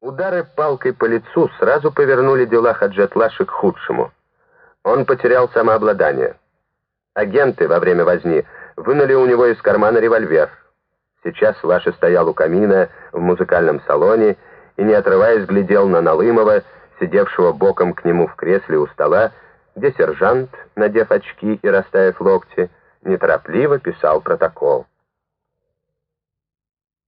Удары палкой по лицу сразу повернули дела Хаджатлаши к худшему. Он потерял самообладание. Агенты во время возни вынули у него из кармана револьвер. Сейчас Лаша стоял у камина в музыкальном салоне и, не отрываясь, глядел на Налымова, сидевшего боком к нему в кресле у стола, где сержант, надев очки и расставив локти, неторопливо писал протокол.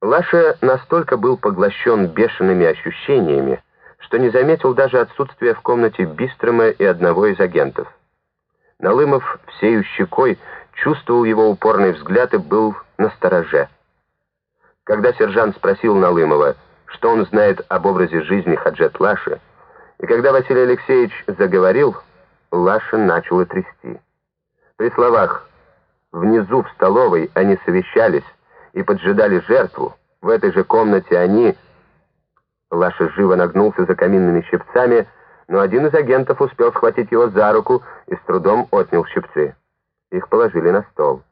Лаша настолько был поглощен бешеными ощущениями, что не заметил даже отсутствия в комнате Бистрома и одного из агентов. Налымов всею щекой чувствовал его упорный взгляд и был на стороже. Когда сержант спросил Налымова, что он знает об образе жизни Хаджет Лаши, и когда Василий Алексеевич заговорил, Лаша начала трясти. При словах «внизу в столовой они совещались», и поджидали жертву. В этой же комнате они... Лаша живо нагнулся за каминными щипцами, но один из агентов успел схватить его за руку и с трудом отнял щипцы. Их положили на стол.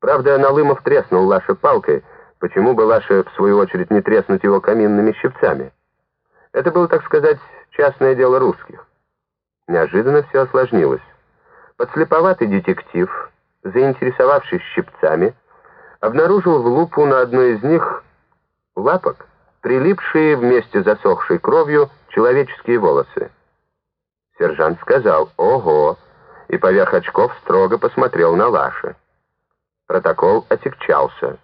Правда, Налымов треснул Лаше палкой, почему бы Лаше, в свою очередь, не треснуть его каминными щипцами? Это было, так сказать, частное дело русских. Неожиданно все осложнилось. Подслеповатый детектив, заинтересовавшись щипцами, обнаружил в лупу на одной из них лапок, прилипшие вместе засохшей кровью человеческие волосы. Сержант сказал «Ого!» и поверх очков строго посмотрел на Лаши. Протокол отягчался.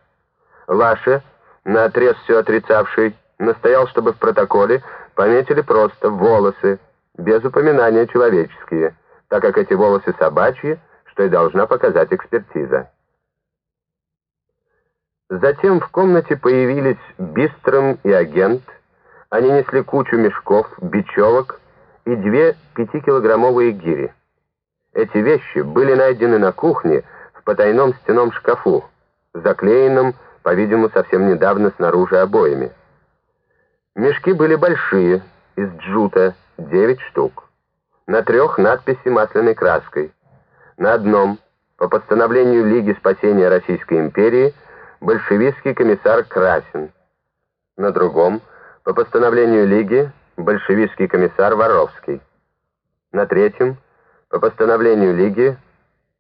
Лаша, наотрез все отрицавший, настоял, чтобы в протоколе пометили просто волосы, без упоминания человеческие, так как эти волосы собачьи, что и должна показать экспертиза. Затем в комнате появились Бистром и агент. Они несли кучу мешков, бечевок и две пятикилограммовые гири. Эти вещи были найдены на кухне в потайном стеном шкафу, заклеенном, по-видимому, совсем недавно снаружи обоями. Мешки были большие, из джута, 9 штук. На трех надписи масляной краской. На одном, по постановлению Лиги спасения Российской империи, большевистский комиссар Красин. На другом, по постановлению Лиги, большевистский комиссар Воровский. На третьем, по постановлению Лиги,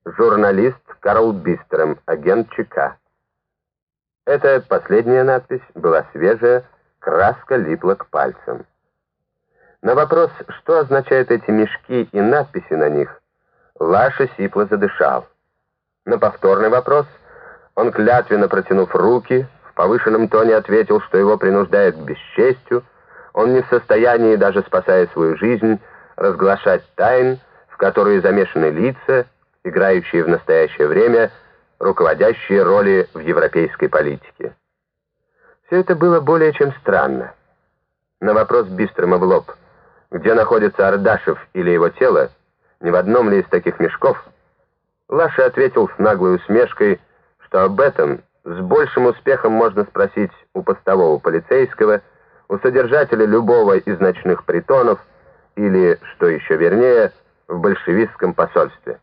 журналист Карл Бистером, агент ЧК. Эта последняя надпись была свежая, краска липла к пальцам. На вопрос, что означают эти мешки и надписи на них, Лаша сипло задышал. На повторный вопрос – он, клятвенно протянув руки, в повышенном тоне ответил, что его принуждает к бесчестью, он не в состоянии, даже спасая свою жизнь, разглашать тайн, в которые замешаны лица, играющие в настоящее время руководящие роли в европейской политике. Все это было более чем странно. На вопрос Бистрома в лоб, где находится Ардашев или его тело, ни в одном ли из таких мешков, Лаша ответил с наглой усмешкой, что об этом с большим успехом можно спросить у постового полицейского, у содержателя любого из ночных притонов или, что еще вернее, в большевистском посольстве.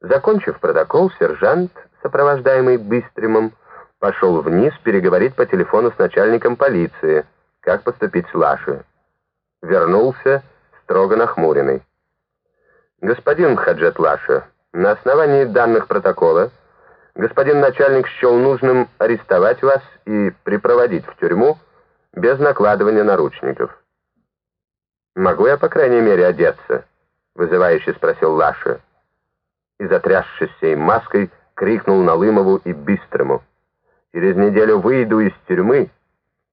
Закончив протокол, сержант, сопровождаемый Быстримом, пошел вниз переговорить по телефону с начальником полиции, как поступить с Лашей. Вернулся, строго нахмуренный. «Господин Хаджет Лаша, на основании данных протокола господин начальник счел нужным арестовать вас и припроводить в тюрьму без накладывания наручников. «Могу я, по крайней мере, одеться?» — вызывающе спросил Лаша. И, затрясшись всей маской, крикнул Налымову и Быстрому. «Через неделю выйду из тюрьмы.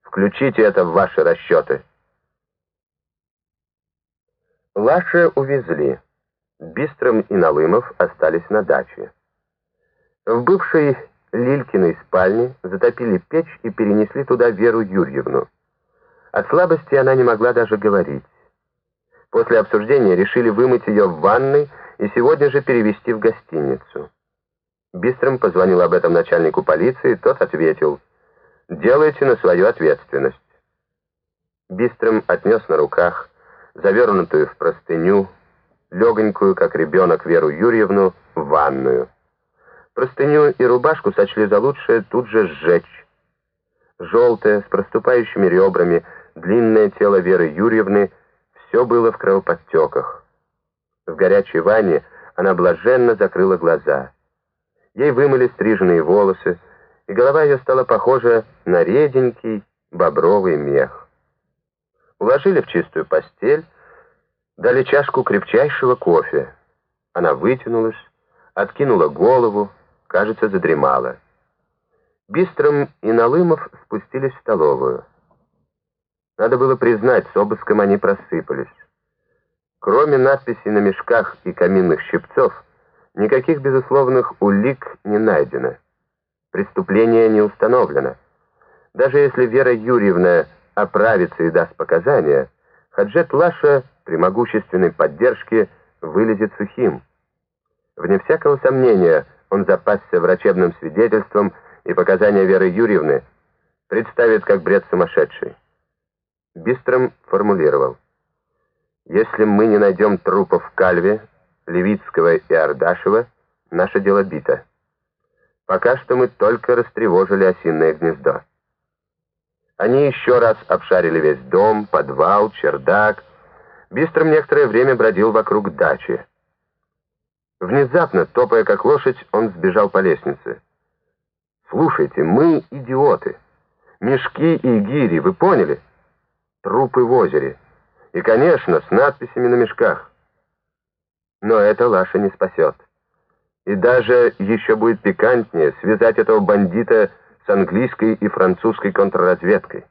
Включите это в ваши расчеты». Лаша увезли. Бистром и Налымов остались на даче. В бывшей Лилькиной спальне затопили печь и перенесли туда Веру Юрьевну. От слабости она не могла даже говорить. После обсуждения решили вымыть ее в ванной и сегодня же перевести в гостиницу. Бистром позвонил об этом начальнику полиции, тот ответил «Делайте на свою ответственность». Бистром отнес на руках, завернутую в простыню, легонькую, как ребенок, Веру Юрьевну, в ванную. Простыню и рубашку сочли за лучшее тут же сжечь. желтое, с проступающими ребрами, длинное тело Веры Юрьевны — все было в кровоподтеках. В горячей ванне она блаженно закрыла глаза. Ей вымыли стриженные волосы, и голова ее стала похожа на реденький бобровый мех. Уложили в чистую постель, дали чашку крепчайшего кофе. Она вытянулась, откинула голову, кажется, задремала. Бистром и Налымов спустились в столовую. Надо было признать, с обыском они просыпались. Кроме надписей на мешках и каминных щипцов, никаких безусловных улик не найдено. Преступление не установлено. Даже если Вера Юрьевна оправится и даст показания, Хаджет Лаша при могущественной поддержке вылезет сухим. Вне всякого сомнения, он запасся врачебным свидетельством, и показания Веры Юрьевны представит как бред сумасшедший. Бистром формулировал. Если мы не найдем трупов Кальве, Левицкого и Ардашева, наше дело бито. Пока что мы только растревожили осиное гнездо. Они еще раз обшарили весь дом, подвал, чердак. Бистром некоторое время бродил вокруг дачи. Внезапно, топая как лошадь, он сбежал по лестнице. «Слушайте, мы идиоты. Мешки и гири, вы поняли? Трупы в озере». И, конечно, с надписями на мешках. Но это Лаша не спасет. И даже еще будет пикантнее связать этого бандита с английской и французской контрразведкой.